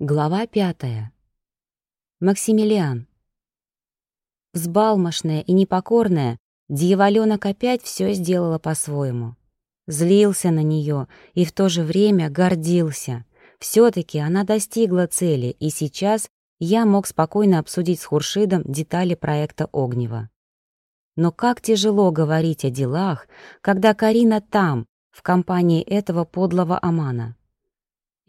Глава пятая. Максимилиан. Взбалмошная и непокорная, дьяволёнок опять все сделала по-своему. Злился на нее и в то же время гордился. все таки она достигла цели, и сейчас я мог спокойно обсудить с Хуршидом детали проекта Огнева. Но как тяжело говорить о делах, когда Карина там, в компании этого подлого Амана.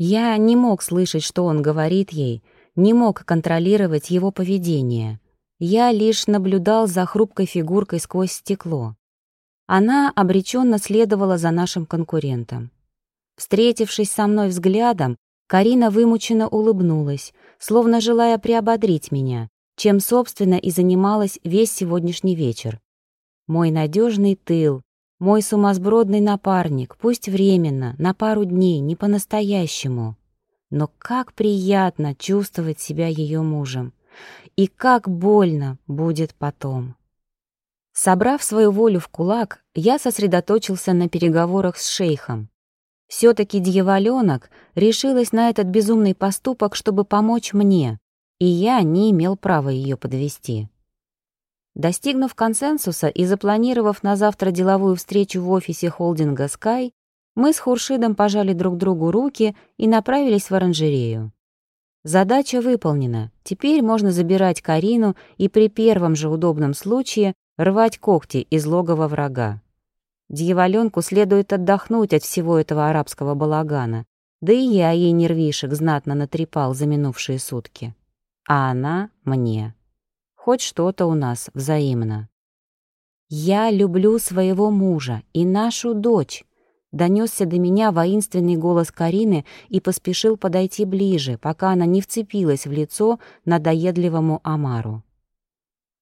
Я не мог слышать, что он говорит ей, не мог контролировать его поведение. Я лишь наблюдал за хрупкой фигуркой сквозь стекло. Она обреченно следовала за нашим конкурентом. Встретившись со мной взглядом, Карина вымученно улыбнулась, словно желая приободрить меня, чем, собственно, и занималась весь сегодняшний вечер. Мой надежный тыл, мой сумасбродный напарник, пусть временно, на пару дней, не по-настоящему. Но как приятно чувствовать себя ее мужем. И как больно будет потом. Собрав свою волю в кулак, я сосредоточился на переговорах с шейхом. Все-таки дьяволенок решилась на этот безумный поступок, чтобы помочь мне, и я не имел права ее подвести. Достигнув консенсуса и запланировав на завтра деловую встречу в офисе холдинга Sky, мы с Хуршидом пожали друг другу руки и направились в оранжерею. Задача выполнена. Теперь можно забирать Карину и при первом же удобном случае рвать когти из логова врага. Дьяволенку следует отдохнуть от всего этого арабского балагана. Да и я ей нервишек знатно натрепал за минувшие сутки. А она мне. Хоть что-то у нас взаимно. «Я люблю своего мужа и нашу дочь», — донесся до меня воинственный голос Карины и поспешил подойти ближе, пока она не вцепилась в лицо надоедливому Амару.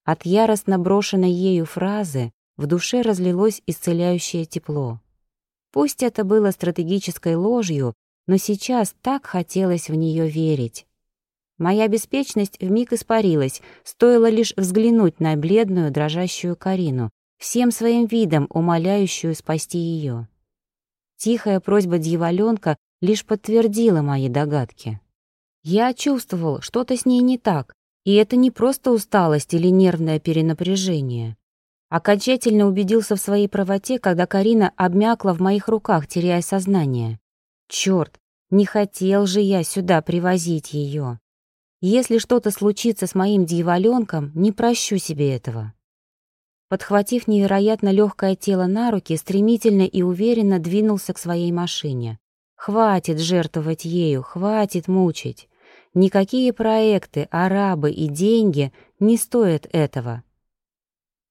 От яростно брошенной ею фразы в душе разлилось исцеляющее тепло. Пусть это было стратегической ложью, но сейчас так хотелось в нее верить. Моя беспечность вмиг испарилась, стоило лишь взглянуть на бледную, дрожащую Карину, всем своим видом умоляющую спасти ее. Тихая просьба дьяволенка лишь подтвердила мои догадки. Я чувствовал, что-то с ней не так, и это не просто усталость или нервное перенапряжение. Окончательно убедился в своей правоте, когда Карина обмякла в моих руках, теряя сознание. Черт, не хотел же я сюда привозить ее. Если что-то случится с моим дьяволенком, не прощу себе этого. Подхватив невероятно легкое тело на руки, стремительно и уверенно двинулся к своей машине. Хватит жертвовать ею, хватит мучить. Никакие проекты, арабы и деньги не стоят этого.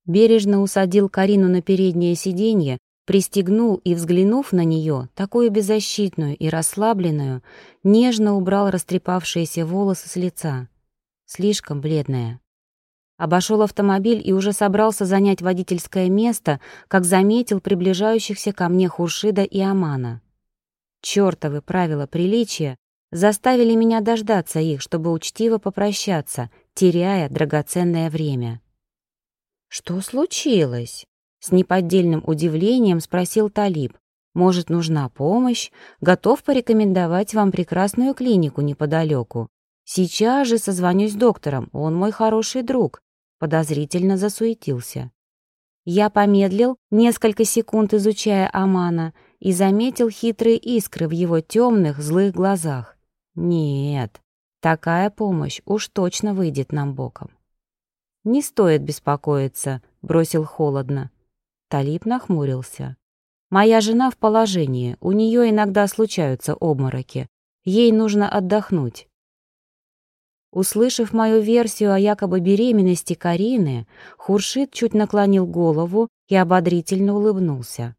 Бережно усадил Карину на переднее сиденье, Пристегнул и, взглянув на нее, такую беззащитную и расслабленную, нежно убрал растрепавшиеся волосы с лица. Слишком бледная. Обошел автомобиль и уже собрался занять водительское место, как заметил приближающихся ко мне Хуршида и Амана. Чёртовы правила приличия заставили меня дождаться их, чтобы учтиво попрощаться, теряя драгоценное время. «Что случилось?» С неподдельным удивлением спросил Талиб. «Может, нужна помощь? Готов порекомендовать вам прекрасную клинику неподалеку. Сейчас же созвонюсь с доктором, он мой хороший друг», подозрительно засуетился. Я помедлил, несколько секунд изучая Амана, и заметил хитрые искры в его темных, злых глазах. Нет, такая помощь уж точно выйдет нам боком. «Не стоит беспокоиться», — бросил холодно. Талиб нахмурился. «Моя жена в положении, у нее иногда случаются обмороки. Ей нужно отдохнуть». Услышав мою версию о якобы беременности Карины, Хуршит чуть наклонил голову и ободрительно улыбнулся.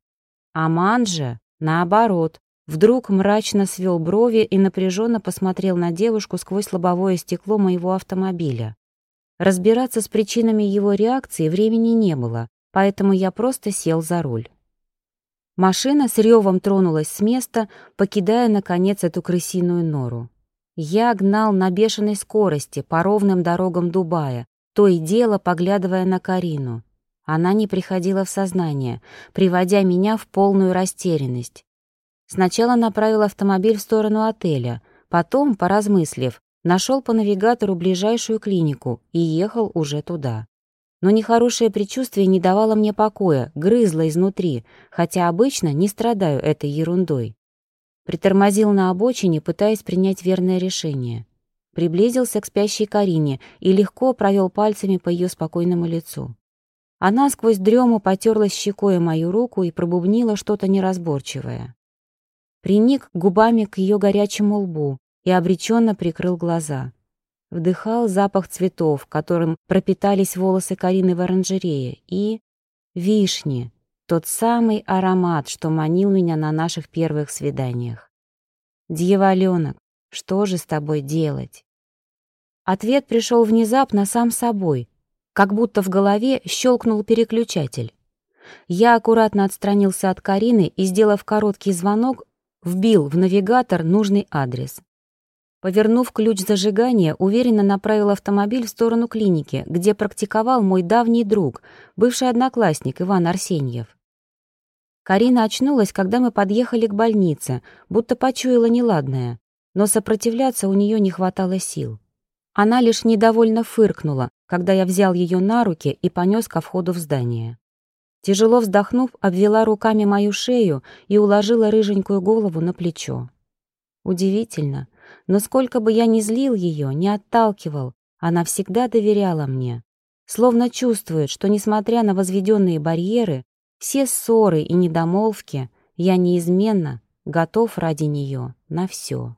Аман же, наоборот, вдруг мрачно свел брови и напряженно посмотрел на девушку сквозь лобовое стекло моего автомобиля. Разбираться с причинами его реакции времени не было, поэтому я просто сел за руль. Машина с ревом тронулась с места, покидая, наконец, эту крысиную нору. Я гнал на бешеной скорости по ровным дорогам Дубая, то и дело поглядывая на Карину. Она не приходила в сознание, приводя меня в полную растерянность. Сначала направил автомобиль в сторону отеля, Потом, поразмыслив, нашел по навигатору ближайшую клинику и ехал уже туда. Но нехорошее предчувствие не давало мне покоя, грызло изнутри, хотя обычно не страдаю этой ерундой. Притормозил на обочине, пытаясь принять верное решение. Приблизился к спящей Карине и легко провел пальцами по ее спокойному лицу. Она сквозь дрему потерлась щекой мою руку и пробубнила что-то неразборчивое. Приник губами к ее горячему лбу и обреченно прикрыл глаза. Вдыхал запах цветов, которым пропитались волосы Карины в оранжерее, и... вишни, тот самый аромат, что манил меня на наших первых свиданиях. «Дьяволёнок, что же с тобой делать?» Ответ пришел внезапно сам собой, как будто в голове щелкнул переключатель. Я аккуратно отстранился от Карины и, сделав короткий звонок, вбил в навигатор нужный адрес. Повернув ключ зажигания, уверенно направил автомобиль в сторону клиники, где практиковал мой давний друг, бывший одноклассник Иван Арсеньев. Карина очнулась, когда мы подъехали к больнице, будто почуяла неладное, но сопротивляться у нее не хватало сил. Она лишь недовольно фыркнула, когда я взял ее на руки и понес ко входу в здание. Тяжело вздохнув, обвела руками мою шею и уложила рыженькую голову на плечо. Удивительно, но сколько бы я ни злил ее, не отталкивал, она всегда доверяла мне. Словно чувствует, что, несмотря на возведенные барьеры, все ссоры и недомолвки, я неизменно готов ради нее на все.